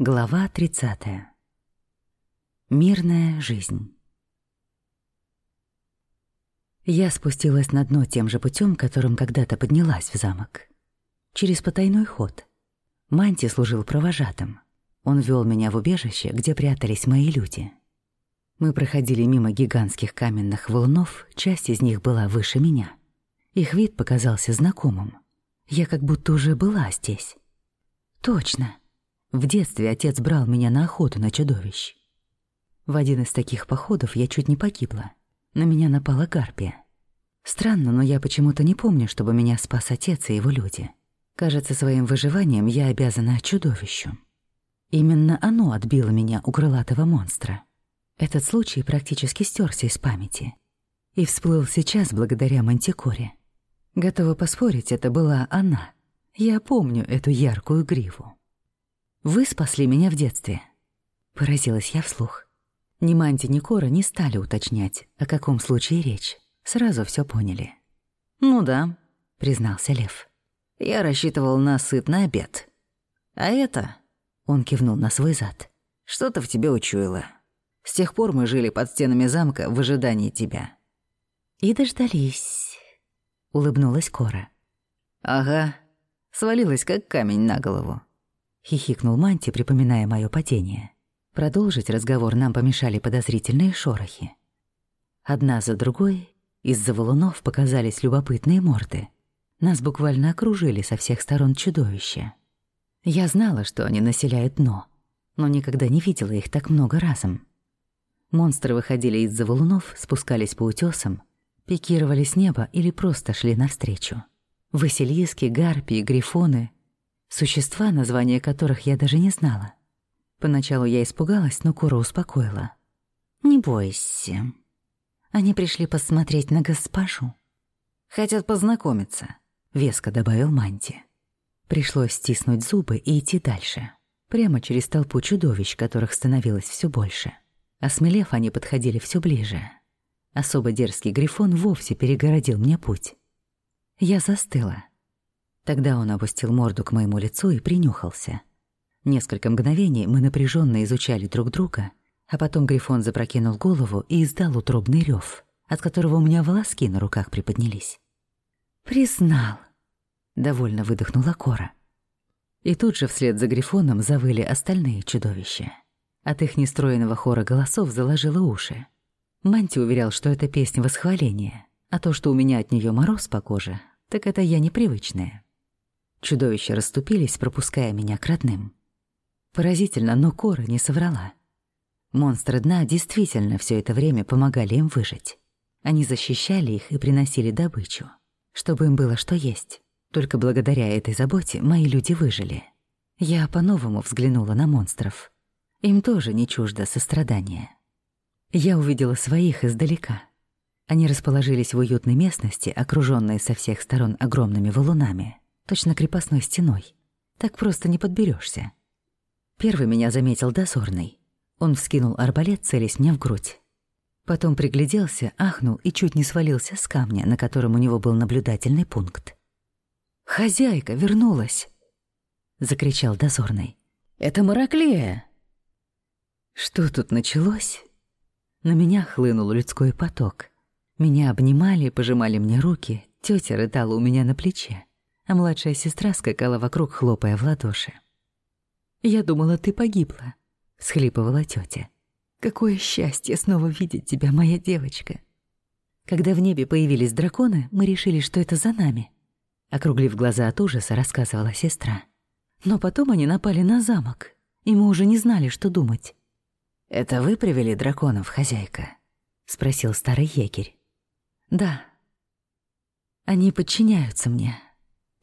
Глава 30. Мирная жизнь. Я спустилась на дно тем же путем, которым когда-то поднялась в замок. Через потайной ход. Манти служил провожатым. Он вел меня в убежище, где прятались мои люди. Мы проходили мимо гигантских каменных валунов, часть из них была выше меня. Их вид показался знакомым. Я как будто уже была здесь. Точно. В детстве отец брал меня на охоту на чудовищ. В один из таких походов я чуть не погибла. На меня напала гарпия. Странно, но я почему-то не помню, чтобы меня спас отец и его люди. Кажется, своим выживанием я обязана чудовищу. Именно оно отбило меня у крылатого монстра. Этот случай практически стерся из памяти. И всплыл сейчас благодаря Мантикоре. Готова поспорить, это была она. Я помню эту яркую гриву. Вы спасли меня в детстве. Поразилась я вслух. Ни Манти, ни Кора не стали уточнять, о каком случае речь. Сразу все поняли. «Ну да», — признался Лев. «Я рассчитывал на сытный обед. А это...» — он кивнул на свой зад. «Что-то в тебе учуяло. С тех пор мы жили под стенами замка в ожидании тебя». «И дождались», — улыбнулась Кора. «Ага, свалилась как камень на голову хихикнул Манти, припоминая мое падение. Продолжить разговор нам помешали подозрительные шорохи. Одна за другой из-за валунов показались любопытные морды. Нас буквально окружили со всех сторон чудовища. Я знала, что они населяют дно, но никогда не видела их так много разом. Монстры выходили из-за валунов, спускались по утесам, пикировали с неба или просто шли навстречу. Василиски, гарпии, грифоны Существа, названия которых я даже не знала. Поначалу я испугалась, но Кура успокоила. «Не бойся. Они пришли посмотреть на госпожу. Хотят познакомиться», — веско добавил Манти. Пришлось стиснуть зубы и идти дальше. Прямо через толпу чудовищ, которых становилось все больше. Осмелев, они подходили все ближе. Особо дерзкий грифон вовсе перегородил мне путь. Я застыла. Тогда он опустил морду к моему лицу и принюхался. Несколько мгновений мы напряженно изучали друг друга, а потом Грифон запрокинул голову и издал утробный рев, от которого у меня волоски на руках приподнялись. «Признал», — довольно выдохнула Кора. И тут же вслед за Грифоном завыли остальные чудовища. От их нестроенного хора голосов заложило уши. Манти уверял, что это песня восхваления, а то, что у меня от нее мороз по коже, так это я непривычная. Чудовища расступились, пропуская меня к родным. Поразительно, но Кора не соврала. Монстры дна действительно все это время помогали им выжить. Они защищали их и приносили добычу, чтобы им было что есть. Только благодаря этой заботе мои люди выжили. Я по-новому взглянула на монстров. Им тоже не чуждо сострадание. Я увидела своих издалека. Они расположились в уютной местности, окружённые со всех сторон огромными валунами точно крепостной стеной. Так просто не подберешься. Первый меня заметил дозорный. Он вскинул арбалет, целясь мне в грудь. Потом пригляделся, ахнул и чуть не свалился с камня, на котором у него был наблюдательный пункт. «Хозяйка вернулась!» — закричал дозорный. «Это Мараклея!» Что тут началось? На меня хлынул людской поток. Меня обнимали, пожимали мне руки, тетя рыдала у меня на плече а младшая сестра скакала вокруг, хлопая в ладоши. «Я думала, ты погибла», — схлипывала тетя. «Какое счастье снова видеть тебя, моя девочка!» Когда в небе появились драконы, мы решили, что это за нами. Округлив глаза от ужаса, рассказывала сестра. Но потом они напали на замок, и мы уже не знали, что думать. «Это вы привели драконов, хозяйка?» — спросил старый егерь. «Да. Они подчиняются мне,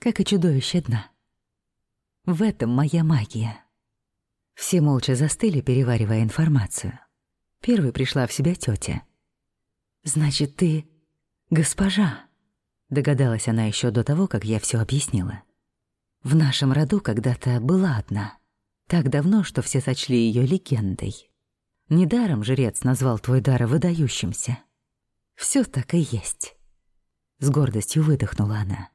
как и чудовище дна. В этом моя магия. Все молча застыли, переваривая информацию. Первой пришла в себя тетя. «Значит, ты госпожа?» Догадалась она еще до того, как я все объяснила. В нашем роду когда-то была одна. Так давно, что все сочли ее легендой. Недаром жрец назвал твой дар выдающимся. Все так и есть. С гордостью выдохнула она.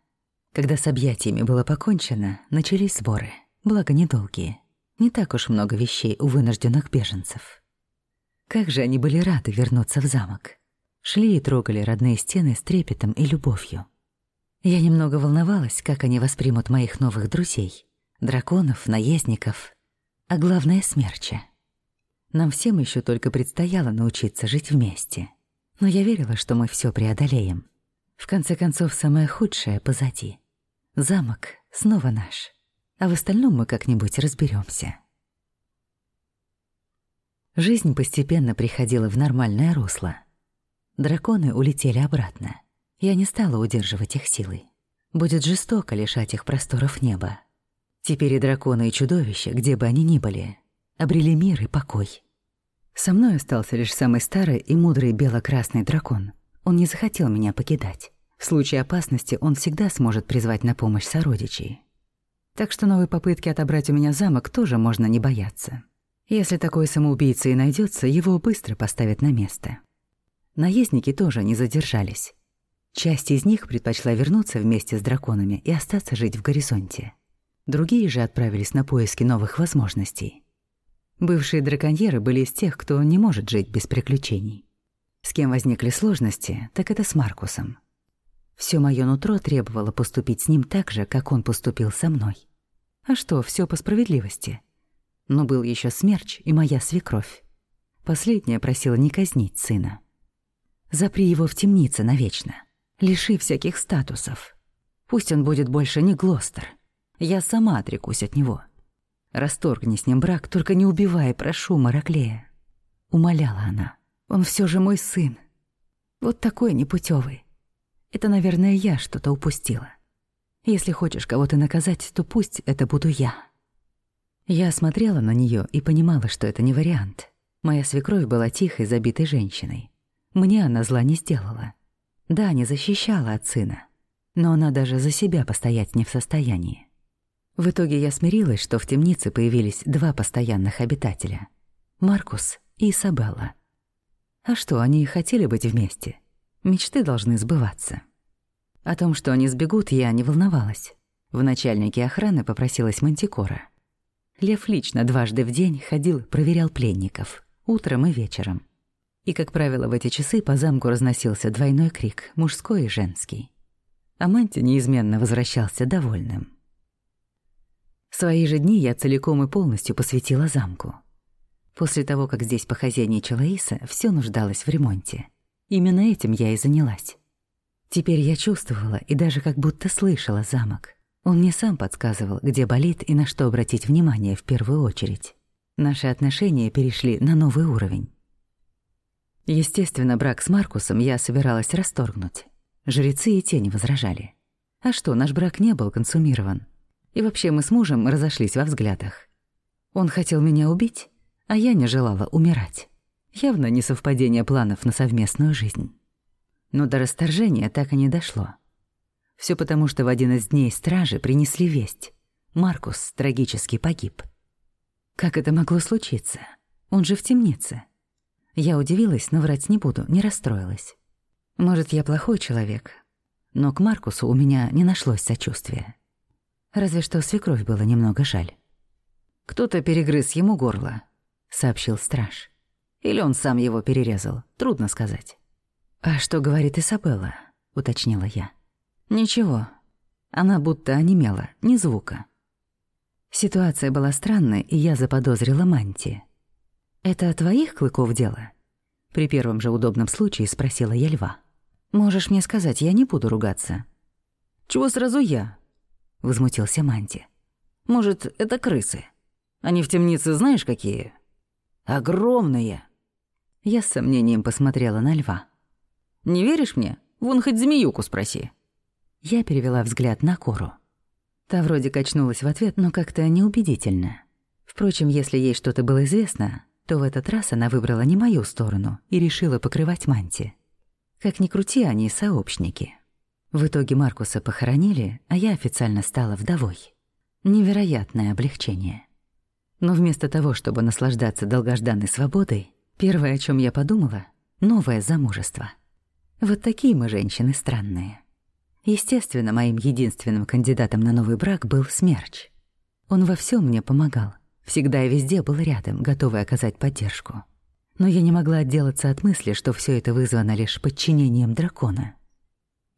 Когда с объятиями было покончено, начались сборы, благо недолгие. Не так уж много вещей у вынужденных беженцев. Как же они были рады вернуться в замок. Шли и трогали родные стены с трепетом и любовью. Я немного волновалась, как они воспримут моих новых друзей. Драконов, наездников, а главное — смерча. Нам всем еще только предстояло научиться жить вместе. Но я верила, что мы все преодолеем. В конце концов, самое худшее позади. Замок снова наш. А в остальном мы как-нибудь разберемся. Жизнь постепенно приходила в нормальное русло. Драконы улетели обратно. Я не стала удерживать их силой. Будет жестоко лишать их просторов неба. Теперь и драконы, и чудовища, где бы они ни были, обрели мир и покой. Со мной остался лишь самый старый и мудрый бело-красный дракон. Он не захотел меня покидать. В случае опасности он всегда сможет призвать на помощь сородичей. Так что новой попытки отобрать у меня замок тоже можно не бояться. Если такой самоубийца и найдется, его быстро поставят на место. Наездники тоже не задержались. Часть из них предпочла вернуться вместе с драконами и остаться жить в горизонте. Другие же отправились на поиски новых возможностей. Бывшие драконьеры были из тех, кто не может жить без приключений. С кем возникли сложности, так это с Маркусом. Всё моё нутро требовало поступить с ним так же, как он поступил со мной. А что, всё по справедливости. Но был ещё смерч и моя свекровь. Последняя просила не казнить сына. Запри его в темнице навечно. Лиши всяких статусов. Пусть он будет больше не Глостер. Я сама отрекусь от него. Расторгни с ним брак, только не убивай, прошу, Мараклея. Умоляла она. Он все же мой сын. Вот такой непутевый. Это, наверное, я что-то упустила. Если хочешь кого-то наказать, то пусть это буду я. Я смотрела на нее и понимала, что это не вариант. Моя свекровь была тихой, забитой женщиной. Мне она зла не сделала. Да, не защищала от сына, но она даже за себя постоять не в состоянии. В итоге я смирилась, что в темнице появились два постоянных обитателя — Маркус и Изабелла. А что, они хотели быть вместе? Мечты должны сбываться. О том, что они сбегут, я не волновалась. В начальнике охраны попросилась Мантикора. Лев лично дважды в день ходил, проверял пленников, утром и вечером. И, как правило, в эти часы по замку разносился двойной крик, мужской и женский. А Манти неизменно возвращался довольным. Свои же дни я целиком и полностью посвятила замку. После того, как здесь похозяйничала Иса, все нуждалось в ремонте. Именно этим я и занялась. Теперь я чувствовала и даже как будто слышала замок. Он мне сам подсказывал, где болит и на что обратить внимание в первую очередь. Наши отношения перешли на новый уровень. Естественно, брак с Маркусом я собиралась расторгнуть. Жрецы и те не возражали. А что, наш брак не был консумирован. И вообще мы с мужем разошлись во взглядах. Он хотел меня убить, а я не желала умирать. Явно не совпадение планов на совместную жизнь. Но до расторжения так и не дошло. Все потому, что в один из дней стражи принесли весть. Маркус трагически погиб. Как это могло случиться? Он же в темнице. Я удивилась, но врать не буду, не расстроилась. Может, я плохой человек, но к Маркусу у меня не нашлось сочувствия. Разве что свекровь было немного жаль. «Кто-то перегрыз ему горло», — сообщил страж. «Или он сам его перерезал, трудно сказать». «А что говорит Изабелла?» — уточнила я. «Ничего. Она будто онемела, ни звука». Ситуация была странной, и я заподозрила Манти. «Это твоих клыков дело?» При первом же удобном случае спросила я льва. «Можешь мне сказать, я не буду ругаться». «Чего сразу я?» — возмутился Манти. «Может, это крысы? Они в темнице знаешь какие? Огромные!» Я с сомнением посмотрела на льва. «Не веришь мне? Вон хоть змеюку спроси». Я перевела взгляд на Кору. Та вроде качнулась в ответ, но как-то неубедительно. Впрочем, если ей что-то было известно, то в этот раз она выбрала не мою сторону и решила покрывать Манти. Как ни крути, они сообщники. В итоге Маркуса похоронили, а я официально стала вдовой. Невероятное облегчение. Но вместо того, чтобы наслаждаться долгожданной свободой, первое, о чем я подумала — новое замужество. Вот такие мы женщины странные. Естественно, моим единственным кандидатом на новый брак был Смерч. Он во всем мне помогал, Всегда и везде был рядом, готовый оказать поддержку. Но я не могла отделаться от мысли, что все это вызвано лишь подчинением дракона.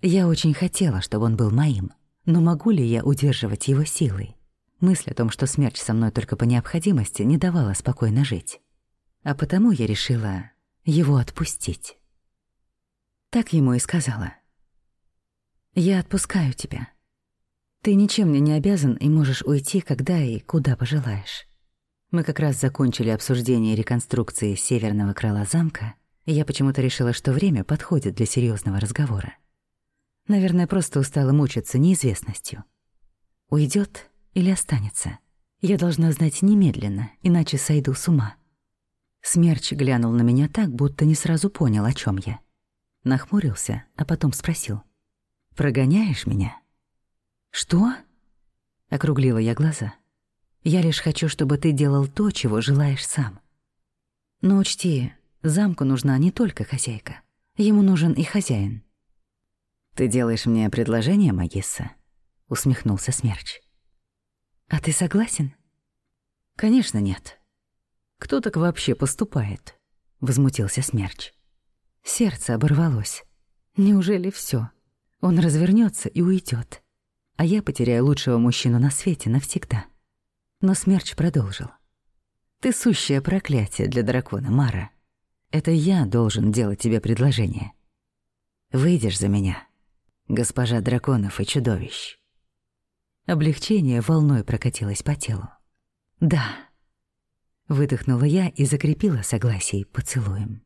Я очень хотела, чтобы он был моим, но могу ли я удерживать его силой? Мысль о том, что смерть со мной только по необходимости, не давала спокойно жить. А потому я решила его отпустить. Так ему и сказала. «Я отпускаю тебя. Ты ничем мне не обязан и можешь уйти, когда и куда пожелаешь». Мы как раз закончили обсуждение реконструкции северного крыла замка, и я почему-то решила, что время подходит для серьезного разговора. Наверное, просто устала мучиться неизвестностью. Уйдет или останется? Я должна знать немедленно, иначе сойду с ума. Смерч глянул на меня так, будто не сразу понял, о чем я. Нахмурился, а потом спросил. «Прогоняешь меня?» «Что?» — округлила я глаза. Я лишь хочу, чтобы ты делал то, чего желаешь сам. Но учти, замку нужна не только хозяйка. Ему нужен и хозяин. «Ты делаешь мне предложение, Магисса?» — усмехнулся Смерч. «А ты согласен?» «Конечно нет. Кто так вообще поступает?» — возмутился Смерч. Сердце оборвалось. Неужели все? Он развернется и уйдет, а я потеряю лучшего мужчину на свете навсегда. Но Смерч продолжил. «Ты сущее проклятие для дракона, Мара. Это я должен делать тебе предложение. Выйдешь за меня, госпожа драконов и чудовищ». Облегчение волной прокатилось по телу. «Да». Выдохнула я и закрепила согласие поцелуем.